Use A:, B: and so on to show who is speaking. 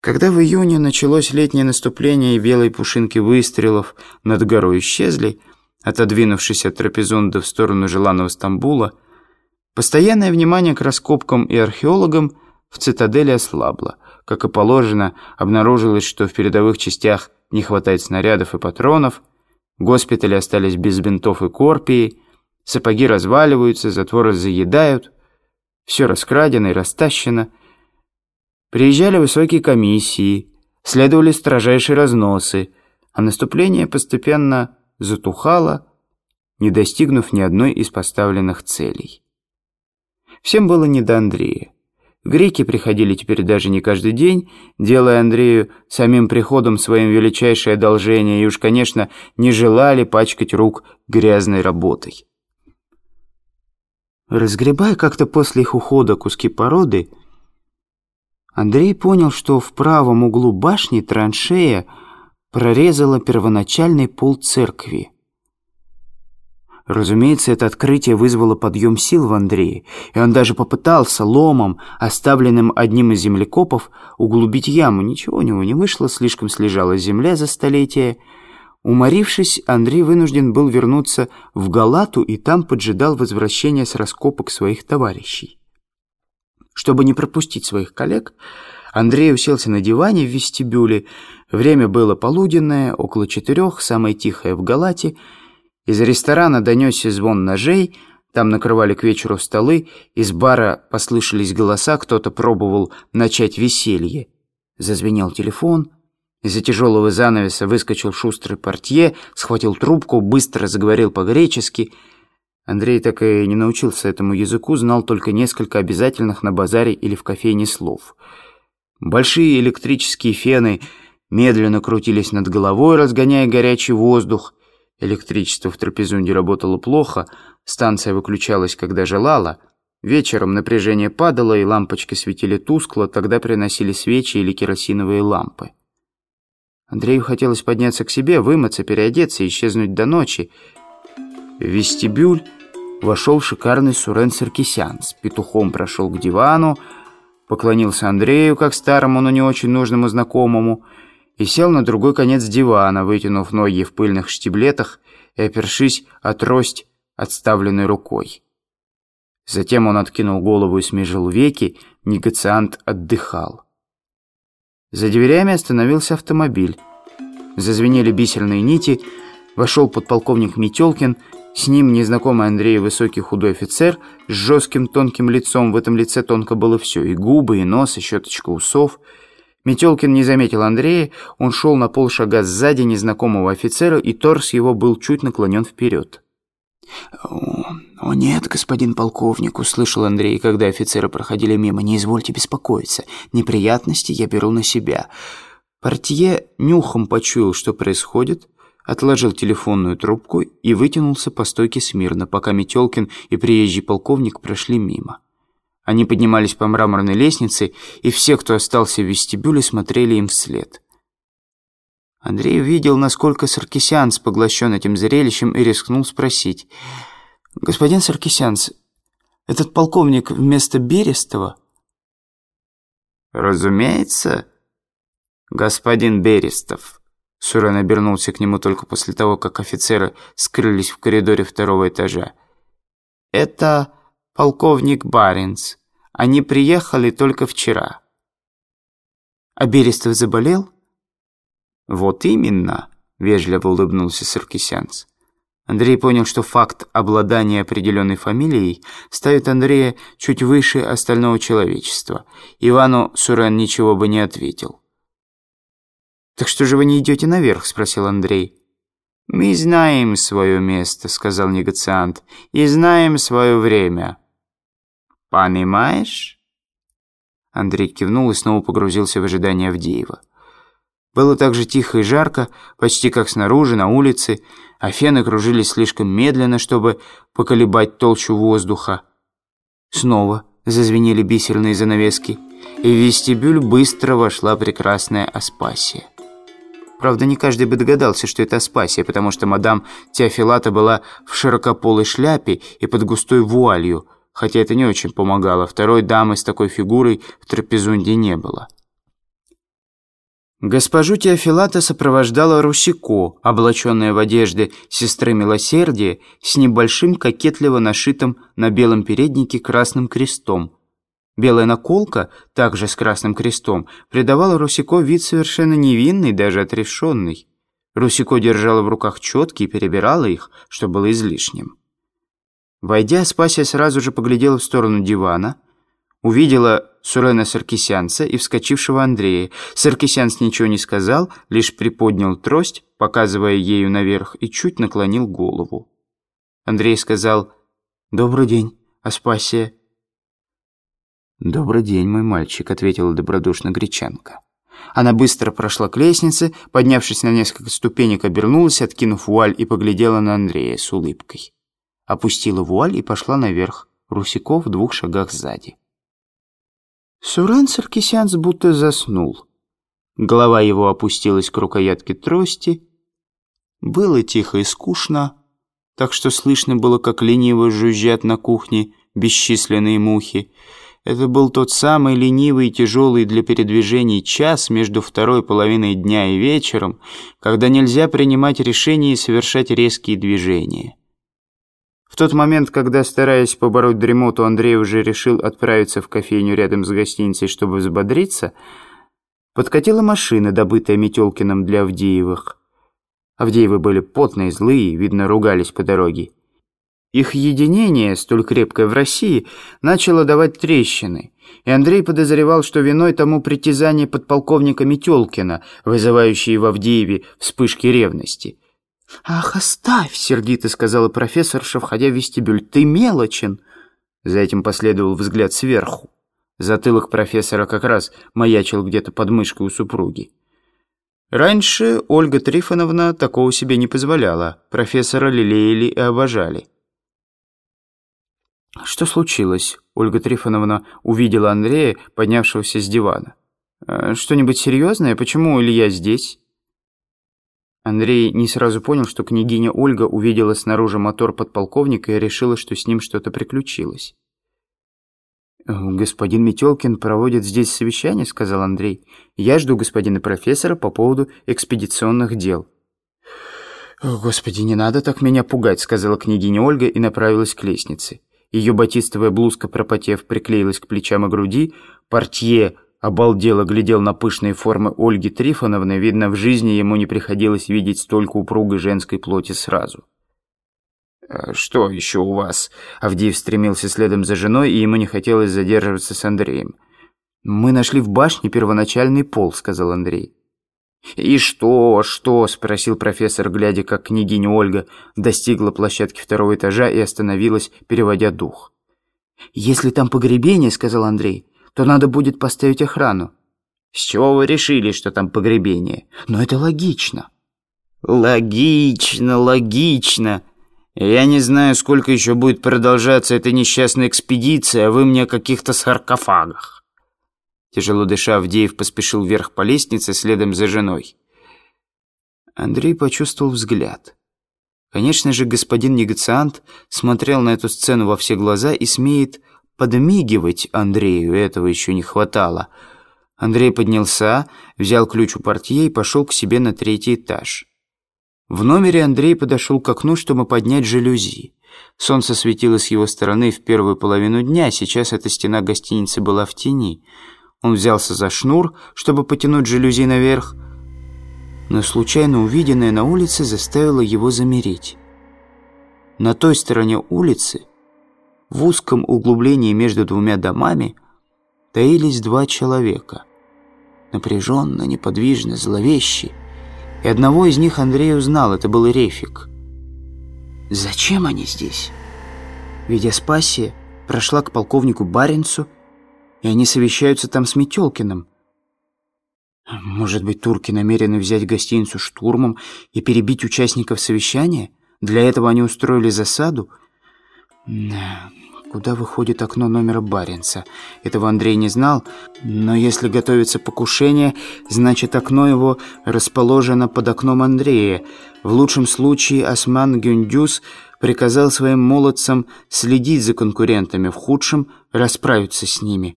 A: Когда в июне началось летнее наступление и белые пушинки выстрелов над горой исчезли, отодвинувшись от трапезунда в сторону желанного Стамбула, постоянное внимание к раскопкам и археологам в цитадели ослабло. Как и положено, обнаружилось, что в передовых частях не хватает снарядов и патронов, госпитали остались без бинтов и корпии, сапоги разваливаются, затворы заедают, все раскрадено и растащено – Приезжали высокие комиссии, следовали строжайшие разносы, а наступление постепенно затухало, не достигнув ни одной из поставленных целей. Всем было не до Андрея. Греки приходили теперь даже не каждый день, делая Андрею самим приходом своим величайшее одолжение и уж, конечно, не желали пачкать рук грязной работой. Разгребая как-то после их ухода куски породы, Андрей понял, что в правом углу башни траншея прорезала первоначальный пол церкви. Разумеется, это открытие вызвало подъем сил в Андрее, и он даже попытался ломом, оставленным одним из землекопов, углубить яму. Ничего у него не вышло, слишком слежала земля за столетие. Уморившись, Андрей вынужден был вернуться в Галату и там поджидал возвращения с раскопок своих товарищей. Чтобы не пропустить своих коллег, Андрей уселся на диване в вестибюле. Время было полуденное, около четырех, самое тихое в Галате. Из ресторана донесся звон ножей, там накрывали к вечеру столы, из бара послышались голоса, кто-то пробовал начать веселье. Зазвенел телефон. Из-за тяжелого занавеса выскочил шустрый портье, схватил трубку, быстро заговорил по-гречески — Андрей так и не научился этому языку, знал только несколько обязательных на базаре или в кофейне слов. Большие электрические фены медленно крутились над головой, разгоняя горячий воздух. Электричество в Трапезунде работало плохо, станция выключалась, когда желала. Вечером напряжение падало, и лампочки светили тускло, тогда приносили свечи или керосиновые лампы. Андрею хотелось подняться к себе, вымыться, переодеться исчезнуть до ночи. Вестибюль вошел шикарный Сурен Саркисян. С петухом прошел к дивану, поклонился Андрею, как старому, но не очень нужному знакомому, и сел на другой конец дивана, вытянув ноги в пыльных штиблетах и опершись от трость, отставленной рукой. Затем он откинул голову и смежил веки, негациант отдыхал. За дверями остановился автомобиль. Зазвенели бисерные нити, вошел подполковник Метелкин с ним незнакомый Андрей высокий худой офицер с жестким тонким лицом. В этом лице тонко было все. И губы, и нос, и щеточка усов. Метелкин не заметил Андрея. Он шел на полшага сзади незнакомого офицера, и торс его был чуть наклонен вперед. «О, «О нет, господин полковник», — услышал Андрей, когда офицеры проходили мимо. «Не извольте беспокоиться. Неприятности я беру на себя». Портье нюхом почуял, что происходит, — отложил телефонную трубку и вытянулся по стойке смирно, пока Метелкин и приезжий полковник прошли мимо. Они поднимались по мраморной лестнице, и все, кто остался в вестибюле, смотрели им вслед. Андрей увидел, насколько Саркисянс поглощен этим зрелищем, и рискнул спросить. «Господин Саркисянс, этот полковник вместо Берестова?»
B: «Разумеется, господин Берестов».
A: Сурен обернулся к нему только после того, как офицеры скрылись в коридоре второго этажа. «Это полковник Баринс. Они приехали только вчера». «А Берестов заболел?» «Вот именно», — вежливо улыбнулся Саркисянц. Андрей понял, что факт обладания определенной фамилией ставит Андрея чуть выше остального человечества. Ивану Сурен ничего бы не ответил. «Так что же вы не идете наверх?» – спросил Андрей.
B: «Мы знаем свое место», – сказал негациант, – «и знаем свое время». «Понимаешь?»
A: Андрей кивнул и снова погрузился в ожидание Авдеева. Было так же тихо и жарко, почти как снаружи, на улице, а фены кружились слишком медленно, чтобы поколебать толщу воздуха. Снова зазвенели бисерные занавески, и в вестибюль быстро вошла прекрасная Аспасия. Правда, не каждый бы догадался, что это Аспасия, потому что мадам Теофилата была в широкополой шляпе и под густой вуалью, хотя это не очень помогало. Второй дамы с такой фигурой в трапезунде не было. Госпожу Теофилата сопровождала Русико, облаченная в одежды сестры Милосердия, с небольшим кокетливо нашитым на белом переднике красным крестом. Белая наколка, также с красным крестом, придавала Русико вид совершенно невинный, даже отрешенный. Русико держала в руках четки и перебирала их, что было излишним. Войдя, Спасия сразу же поглядела в сторону дивана – увидела Сурена Саркисянца и вскочившего Андрея. Саркисянц ничего не сказал, лишь приподнял трость, показывая ею наверх, и чуть наклонил голову. Андрей сказал «Добрый день, Аспасия». «Добрый день, мой мальчик», — ответила добродушно Гречанка. Она быстро прошла к лестнице, поднявшись на несколько ступенек, обернулась, откинув вуаль и поглядела на Андрея с улыбкой. Опустила вуаль и пошла наверх, Русяков в двух шагах сзади. Сурен Саркисянц будто заснул. Голова его опустилась к рукоятке трости. Было тихо и скучно, так что слышно было, как лениво жужжат на кухне бесчисленные мухи. Это был тот самый ленивый и тяжелый для передвижений час между второй половиной дня и вечером, когда нельзя принимать решения и совершать резкие движения. В тот момент, когда, стараясь побороть дремоту, Андрей уже решил отправиться в кофейню рядом с гостиницей, чтобы взбодриться, подкатила машина, добытая Метелкиным для Авдеевых. Авдеевы были потные, злые, видно, ругались по дороге. Их единение, столь крепкое в России, начало давать трещины, и Андрей подозревал, что виной тому притязание подполковника Метелкина, вызывающие в Авдееве вспышки ревности – «Ах, оставь!» — сердито сказала профессорша, входя в вестибюль. «Ты мелочен!» За этим последовал взгляд сверху. Затылок профессора как раз маячил где-то под мышкой у супруги. Раньше Ольга Трифоновна такого себе не позволяла. Профессора лелеяли и обожали. «Что случилось?» Ольга Трифоновна увидела Андрея, поднявшегося с дивана. «Э, «Что-нибудь серьезное? Почему Илья здесь?» Андрей не сразу понял, что княгиня Ольга увидела снаружи мотор подполковника и решила, что с ним что-то приключилось. «Господин Метелкин проводит здесь совещание», — сказал Андрей. «Я жду господина профессора по поводу экспедиционных дел». «Господи, не надо так меня пугать», — сказала княгиня Ольга и направилась к лестнице. Ее батистовая блузка, пропотев, приклеилась к плечам и груди, портье Обалдело глядел на пышные формы Ольги Трифоновны, видно, в жизни ему не приходилось видеть столько упругой женской плоти сразу. «А «Что еще у вас?» Авдеев стремился следом за женой, и ему не хотелось задерживаться с Андреем. «Мы нашли в башне первоначальный пол», — сказал Андрей. «И что, что?» — спросил профессор, глядя, как княгиня Ольга достигла площадки второго этажа и остановилась, переводя дух. «Если там погребение», — сказал Андрей, то надо будет поставить охрану. С чего вы решили, что там погребение? Но это логично. Логично, логично. Я не знаю, сколько еще будет продолжаться эта несчастная экспедиция, а вы мне о каких-то саркофагах. Тяжело дыша, Авдеев поспешил вверх по лестнице следом за женой. Андрей почувствовал взгляд. Конечно же, господин негациант смотрел на эту сцену во все глаза и смеет подмигивать Андрею, этого еще не хватало. Андрей поднялся, взял ключ у портье и пошел к себе на третий этаж. В номере Андрей подошел к окну, чтобы поднять жалюзи. Солнце светило с его стороны в первую половину дня, сейчас эта стена гостиницы была в тени. Он взялся за шнур, чтобы потянуть жалюзи наверх, но случайно увиденное на улице заставило его замереть. На той стороне улицы в узком углублении между двумя домами таились два человека. Напряженно, неподвижно, зловещие. И одного из них Андрей узнал, это был Рефик. Зачем они здесь? Ведь Аспасия прошла к полковнику Баренцу, и они совещаются там с Метелкиным. Может быть, турки намерены взять гостиницу штурмом и перебить участников совещания? Для этого они устроили засаду? Куда выходит окно номера Баренца? Этого Андрей не знал, но если готовится покушение, значит окно его расположено под окном Андрея. В лучшем случае Осман Гюндюс приказал своим молодцам следить за конкурентами, в худшем – расправиться с ними.